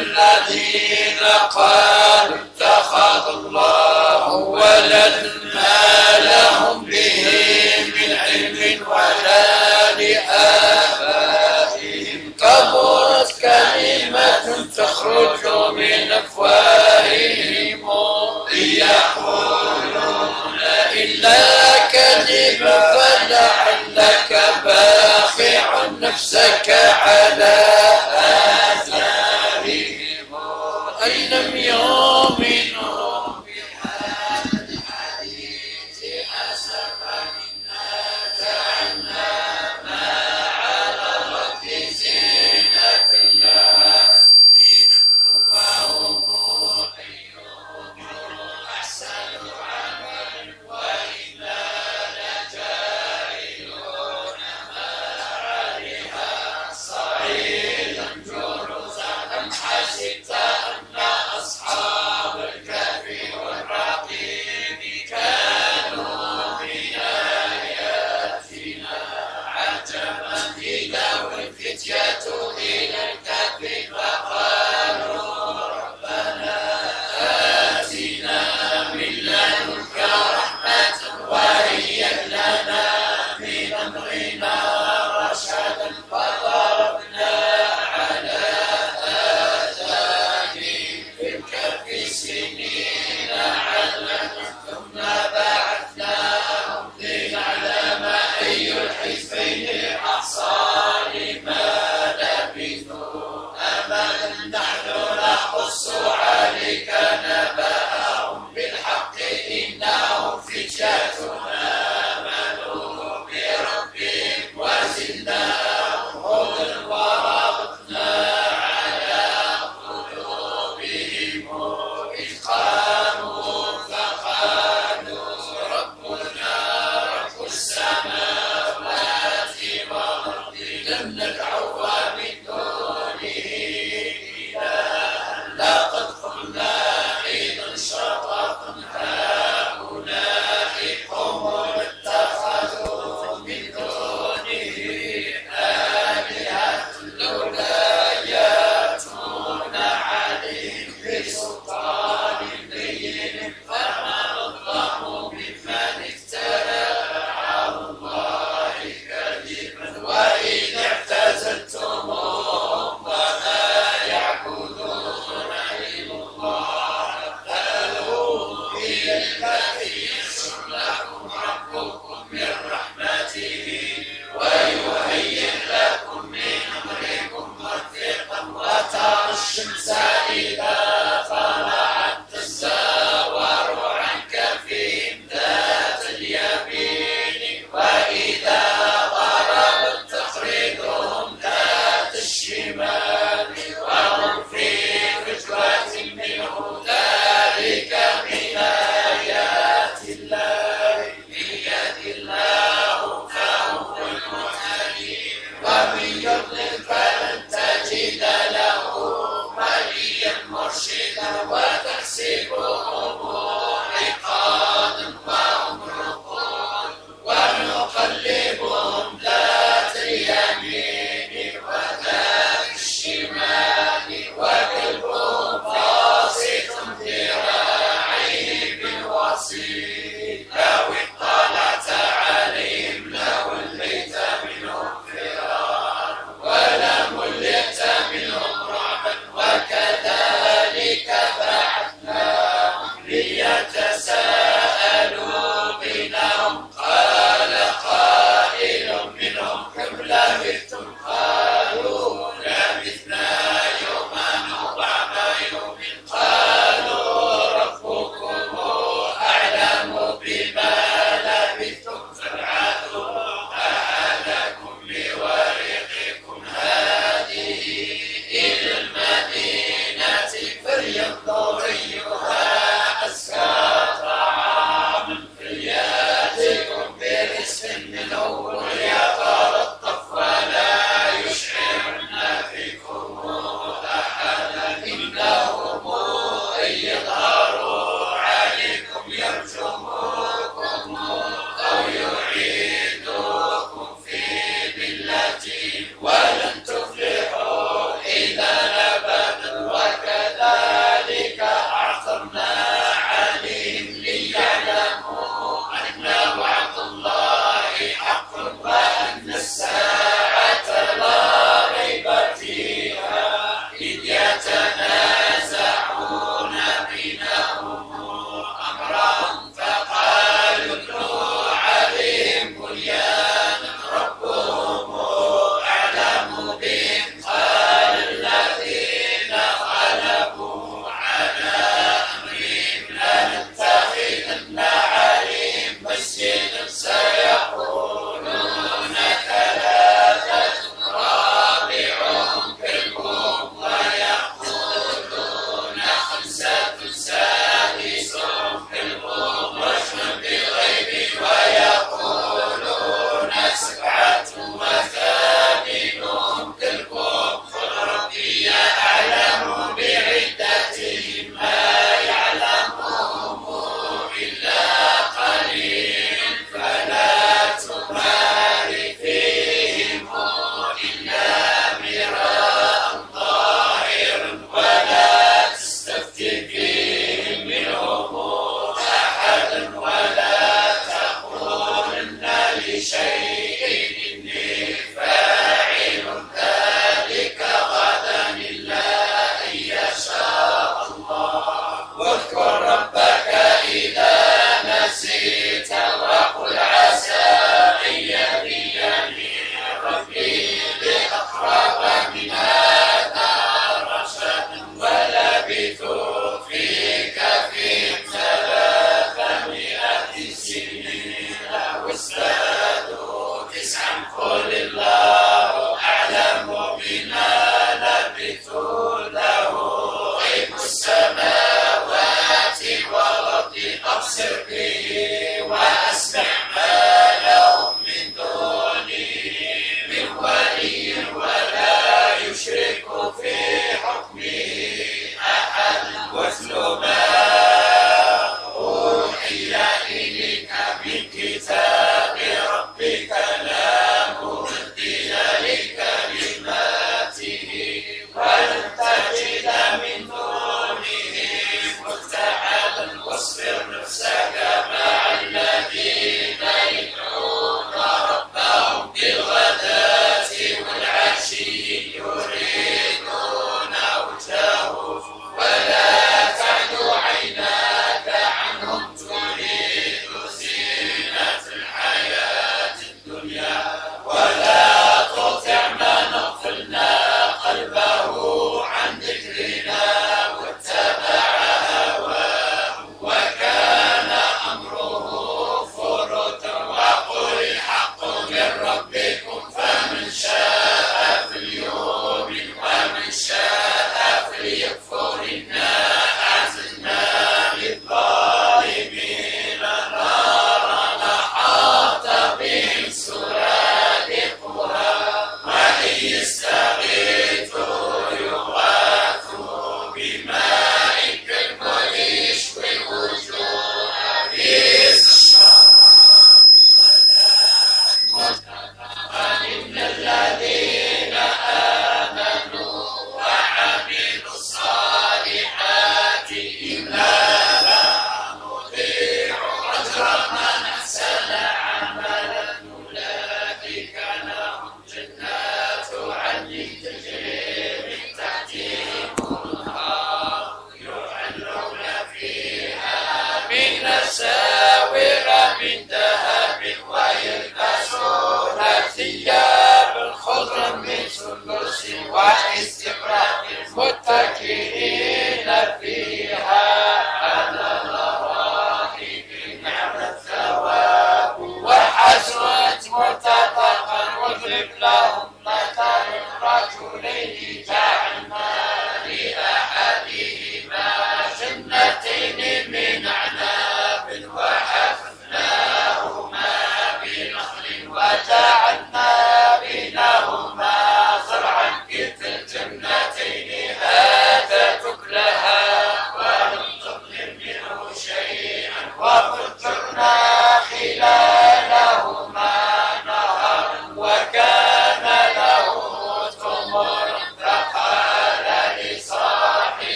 الذين قالوا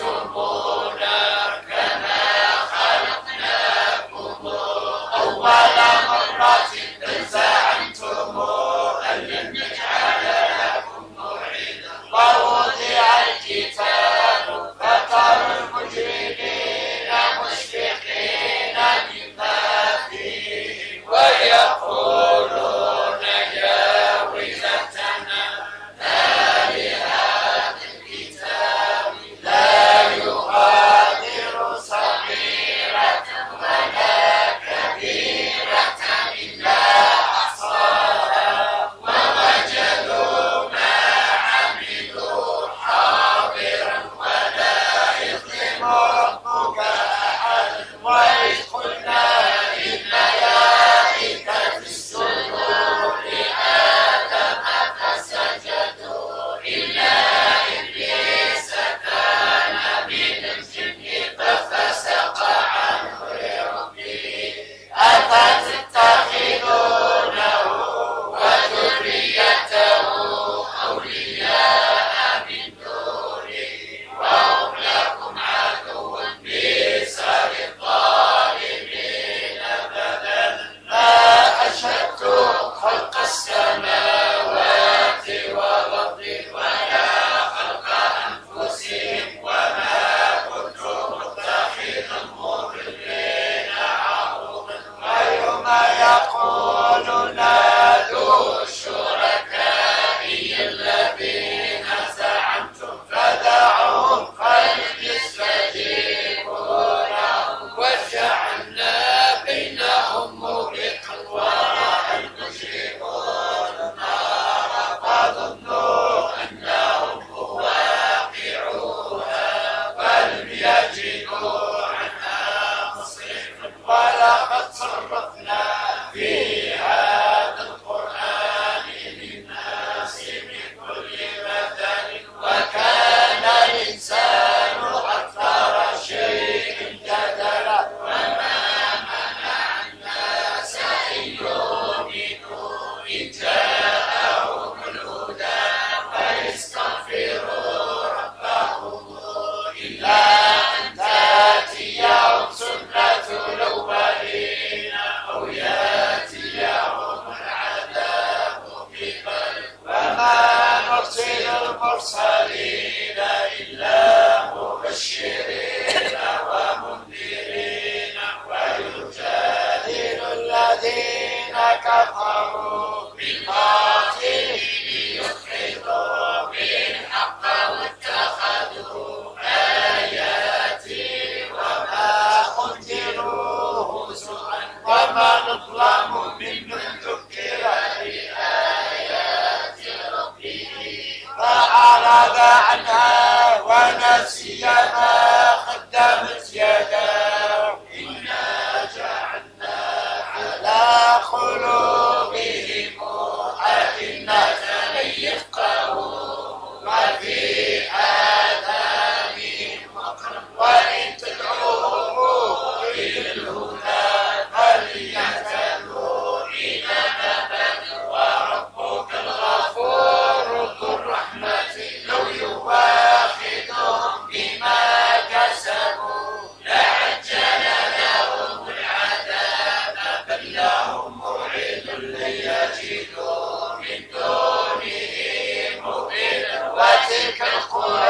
لهم موعد استطعاما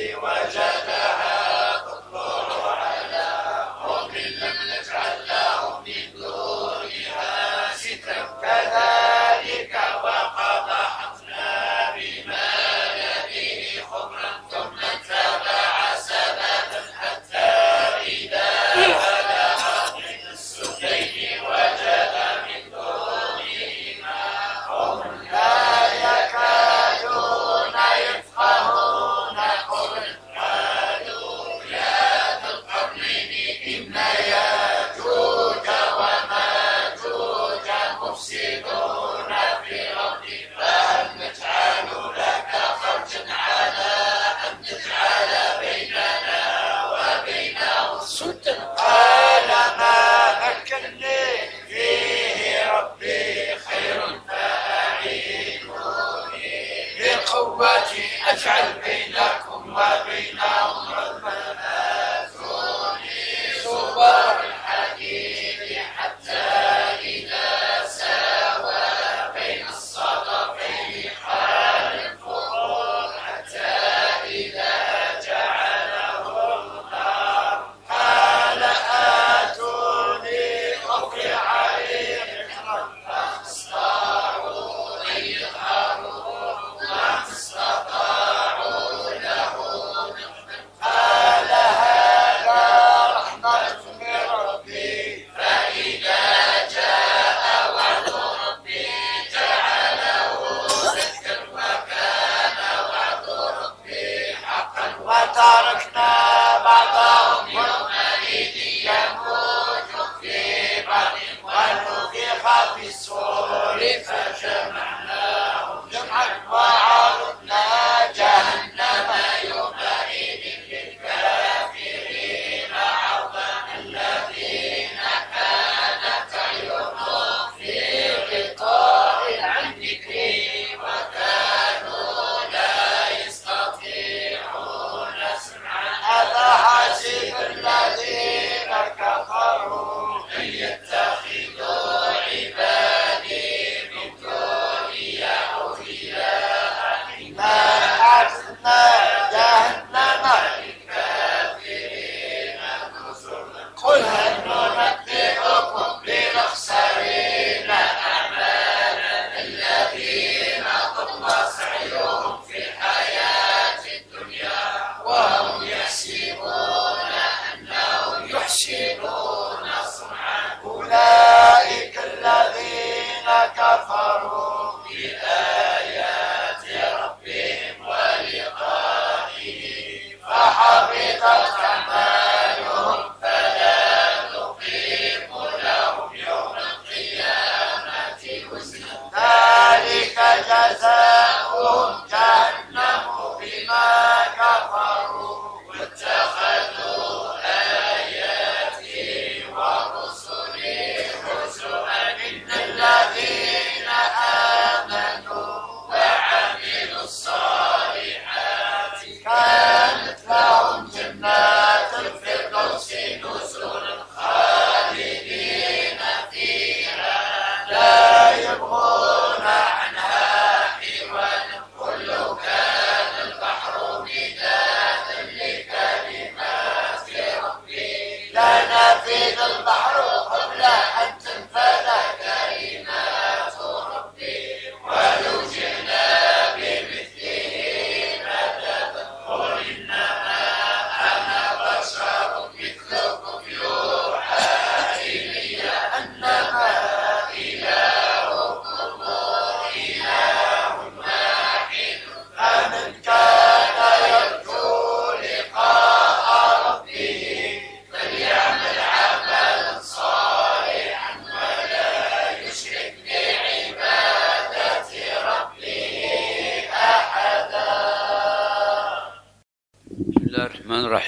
Brasil já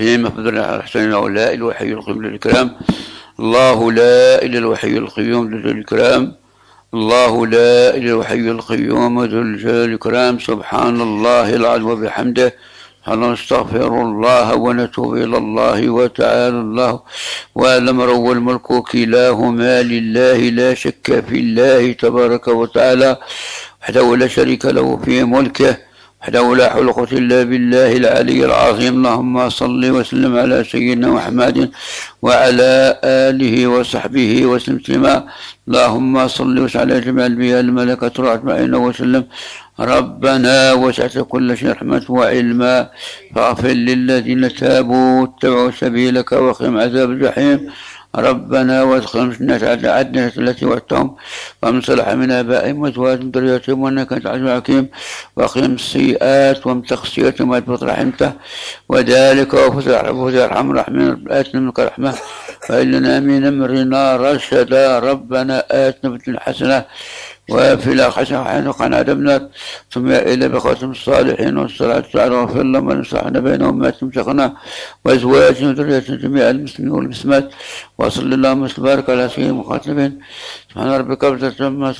الرحيم. أفضل الأحسن هؤلاء الوحي القيوم للكرام الله لا إله الوحي القيوم للكرام الله لا إله الوحي القيوم ذو الجلال الكرام سبحان الله العظيم وبحمده. نستغفر الله ونتوب إلى الله وتعالى الله. والأمر والملك كلاهما لله لا شك في الله تبارك وتعالى. وحده لا شريك له في ملكه. وحده لا حول قوة إلا بالله العلي العظيم. اللهم صل وسلم على سيدنا محمد وعلى آله وصحبه وسلم. تسليما اللهم صل وسلم على جميع الأنبياء الملكة أجمعين وسلم. ربنا وسعت كل شيء رحمة وعلما. فاغفر للذين تابوا واتبعوا سبيلك وقهم عذاب الجحيم. ربنا وادخلهم جنة عدن التي وعدتهم ومن صلح من آبائهم وأزواجهم ذريتهم وإنك أنت عزيز حكيم وأقيم السيئات وامتق السيئات وما رحمته وذلك وفوز أرحم الراحمين. آتنا منك رحمة. وإلنا من أمرنا رشدا. ربنا آتنا في الحسنة وفي الآخرة حين عذاب النار ثم إلى بقاتهم الصالحين والصلاة تعالى وغفر لهم ونصلحنا بينهم ما تمسكنا وأزواجهم وذرية جميع المسلمين والمسلمات. وصلى اللهم وبارك على سيدنا مخاطبين سبحان ربك رب العزة عما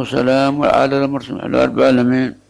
وسلام على المرسلين على رب العالمين.